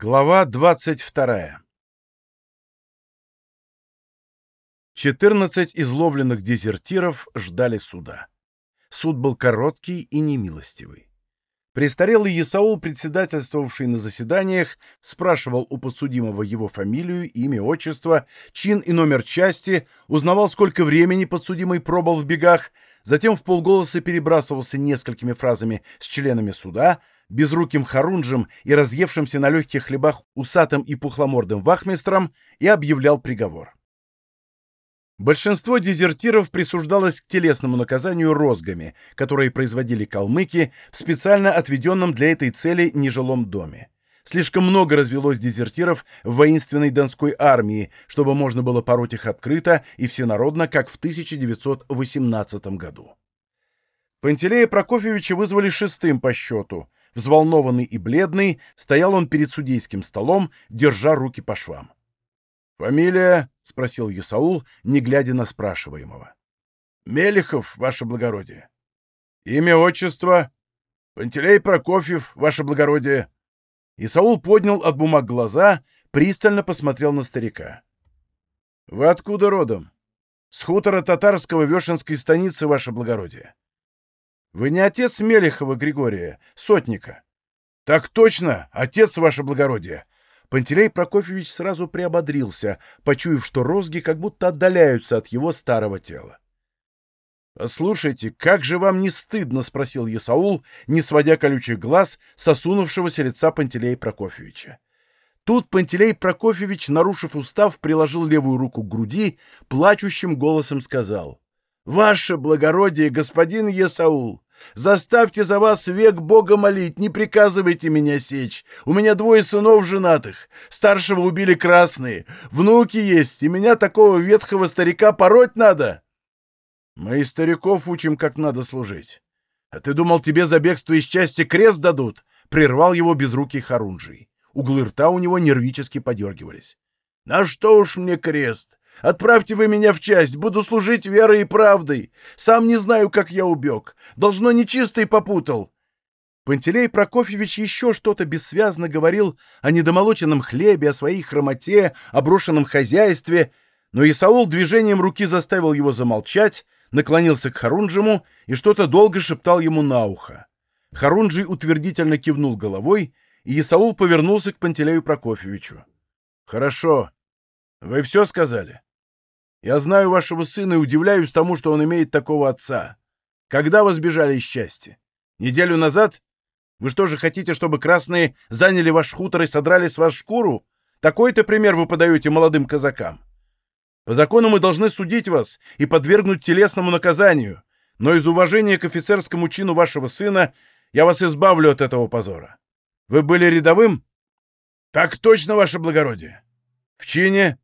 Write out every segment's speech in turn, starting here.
Глава 22. 14 изловленных дезертиров ждали суда. Суд был короткий и немилостивый. Престарелый Исаул, председательствовавший на заседаниях, спрашивал у подсудимого его фамилию, имя, отчество, чин и номер части, узнавал, сколько времени подсудимый пробыл в бегах, затем в полголоса перебрасывался несколькими фразами с членами суда — безруким хорунжем и разъевшимся на легких хлебах усатым и пухломордым вахмистром и объявлял приговор. Большинство дезертиров присуждалось к телесному наказанию розгами, которые производили калмыки в специально отведенном для этой цели нежилом доме. Слишком много развелось дезертиров в воинственной Донской армии, чтобы можно было пороть их открыто и всенародно, как в 1918 году. Пантелея Прокофьевича вызвали шестым по счету. Взволнованный и бледный, стоял он перед судейским столом, держа руки по швам. «Фамилия?» — спросил Исаул, не глядя на спрашиваемого. «Мелехов, ваше благородие». «Имя, отчество?» «Пантелей Прокофьев, ваше благородие». Исаул поднял от бумаг глаза, пристально посмотрел на старика. «Вы откуда родом?» «С хутора татарского Вешенской станицы, ваше благородие». Вы не отец Мелехова Григория, сотника? — Так точно, отец, ваше благородие. Пантелей Прокофьевич сразу приободрился, почуяв, что розги как будто отдаляются от его старого тела. «Послушайте, как же вам не стыдно?» — спросил Есаул, не сводя колючих глаз с осунувшегося лица Пантелея Прокофьевича. Тут Пантелей Прокофьевич, нарушив устав, приложил левую руку к груди, плачущим голосом сказал. «Ваше благородие, господин Есаул, заставьте за вас век Бога молить, не приказывайте меня сечь. У меня двое сынов женатых, старшего убили красные, внуки есть, и меня такого ветхого старика пороть надо». «Мы стариков учим, как надо служить. А ты думал, тебе за бегство из части крест дадут?» — прервал его безрукий Харунжий. Углы рта у него нервически подергивались. «На что уж мне крест? Отправьте вы меня в часть, буду служить верой и правдой. Сам не знаю, как я убег. Должно, нечистый попутал». Пантелей Прокофьевич еще что-то бессвязно говорил о недомолоченном хлебе, о своей хромоте, о брошенном хозяйстве, но Исаул движением руки заставил его замолчать, наклонился к Харунжему и что-то долго шептал ему на ухо. Харунжий утвердительно кивнул головой, и Исаул повернулся к Пантелею Прокофьевичу. «Хорошо. Вы все сказали?» Я знаю вашего сына и удивляюсь тому, что он имеет такого отца. Когда вы сбежали из счастья? Неделю назад? Вы что же хотите, чтобы красные заняли ваш хутор и содрали с вас шкуру? Такой-то пример вы подаете молодым казакам. По закону мы должны судить вас и подвергнуть телесному наказанию, но из уважения к офицерскому чину вашего сына я вас избавлю от этого позора. Вы были рядовым? Так точно, ваше благородие. В чине?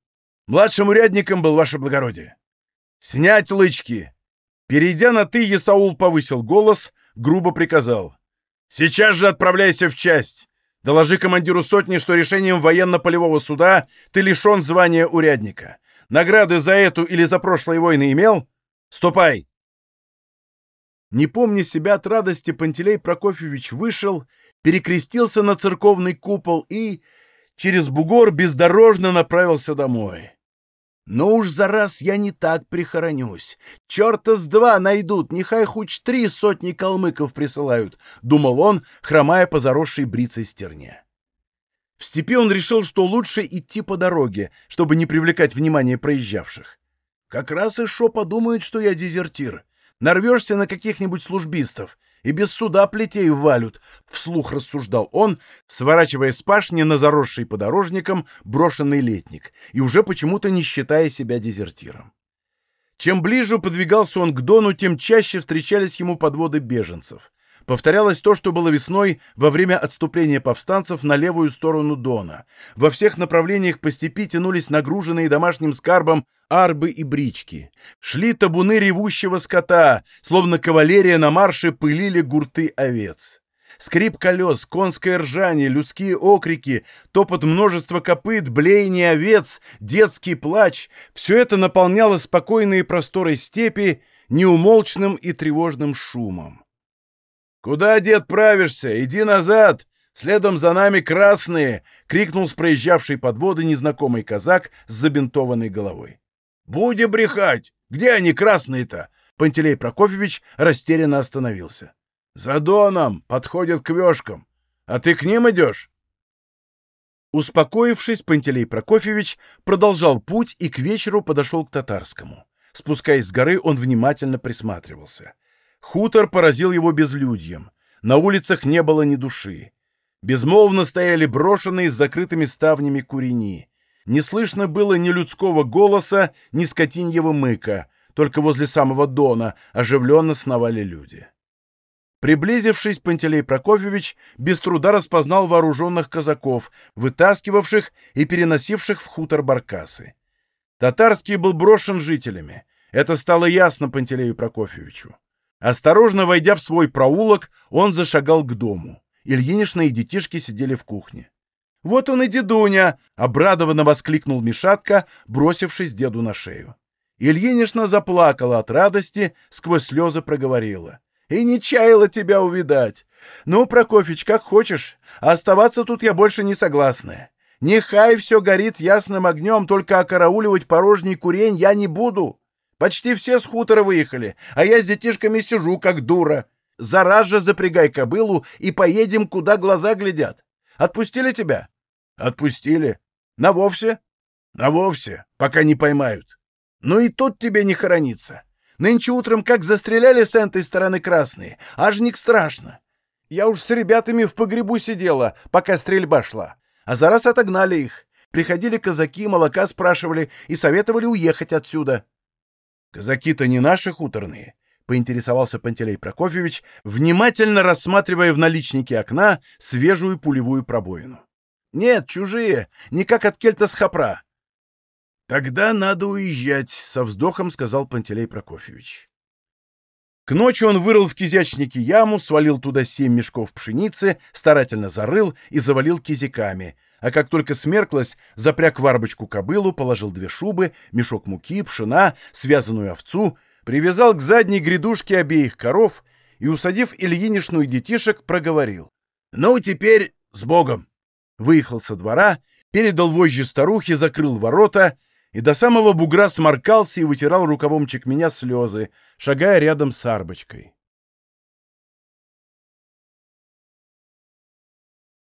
Младшим урядником был, ваше благородие. Снять лычки!» Перейдя на «ты», Есаул повысил голос, грубо приказал. «Сейчас же отправляйся в часть. Доложи командиру сотни, что решением военно-полевого суда ты лишен звания урядника. Награды за эту или за прошлые войны имел? Ступай!» Не помня себя от радости, Пантелей Прокофьевич вышел, перекрестился на церковный купол и через бугор бездорожно направился домой. Ну уж за раз я не так прихоронюсь. Черта с два найдут, нехай хоть три сотни калмыков присылают, — думал он, хромая по заросшей брицей стерне. В степи он решил, что лучше идти по дороге, чтобы не привлекать внимание проезжавших. Как раз и шо подумают, что я дезертир. Нарвешься на каких-нибудь службистов, и без суда плетей валют, — вслух рассуждал он, сворачивая с пашни на заросший подорожником брошенный летник и уже почему-то не считая себя дезертиром. Чем ближе подвигался он к Дону, тем чаще встречались ему подводы беженцев. Повторялось то, что было весной во время отступления повстанцев на левую сторону Дона. Во всех направлениях по степи тянулись нагруженные домашним скарбом арбы и брички. Шли табуны ревущего скота, словно кавалерия на марше пылили гурты овец. Скрип колес, конское ржание, людские окрики, топот множества копыт, блеяние овец, детский плач — все это наполняло спокойные просторы степи неумолчным и тревожным шумом. «Куда, дед, правишься? Иди назад!» Следом за нами красные!» — крикнул с проезжавшей подводы незнакомый казак с забинтованной головой. «Будем брехать! Где они, красные-то?» Пантелей Прокофьевич растерянно остановился. «За доном! Подходят к вешкам! А ты к ним идешь?» Успокоившись, Пантелей Прокофьевич продолжал путь и к вечеру подошел к татарскому. Спускаясь с горы, он внимательно присматривался. Хутор поразил его безлюдьем. На улицах не было ни души. Безмолвно стояли брошенные с закрытыми ставнями курени. Не слышно было ни людского голоса, ни скотиньего мыка, только возле самого дона оживленно сновали люди. Приблизившись, Пантелей Прокофьевич без труда распознал вооруженных казаков, вытаскивавших и переносивших в хутор баркасы. Татарский был брошен жителями. Это стало ясно Пантелею Прокофьевичу. Осторожно войдя в свой проулок, он зашагал к дому. Ильинишна и детишки сидели в кухне. «Вот он и дедуня!» — обрадованно воскликнул Мишатка, бросившись деду на шею. Ильинишна заплакала от радости, сквозь слезы проговорила. «И не чаяла тебя увидать! Ну, Прокофьич, как хочешь, а оставаться тут я больше не согласна. Нехай все горит ясным огнем, только окарауливать порожний курень я не буду. Почти все с хутора выехали, а я с детишками сижу, как дура. Зараз же запрягай кобылу и поедем, куда глаза глядят. Отпустили тебя?» «Отпустили. На вовсе?» «На вовсе, пока не поймают. Ну и тут тебе не хорониться. Нынче утром как застреляли с этой стороны красные, ажник страшно. Я уж с ребятами в погребу сидела, пока стрельба шла. А за раз отогнали их. Приходили казаки, молока спрашивали и советовали уехать отсюда. Казаки-то не наши хуторные, — поинтересовался Пантелей Прокофьевич, внимательно рассматривая в наличнике окна свежую пулевую пробоину. Нет, чужие, не как от кельта с хапра. Тогда надо уезжать, со вздохом сказал Пантелей Прокофьевич. К ночи он вырыл в кизячнике яму, свалил туда семь мешков пшеницы, старательно зарыл и завалил кизиками, а как только смерклось, запряг в арбочку кобылу, положил две шубы, мешок муки, пшена, связанную овцу, привязал к задней грядушке обеих коров и, усадив Ильинишну и детишек, проговорил. «Ну, теперь с Богом!» выехал со двора, передал вожжи старухе, закрыл ворота и до самого бугра сморкался и вытирал рукавом меня слезы, шагая рядом с арбочкой.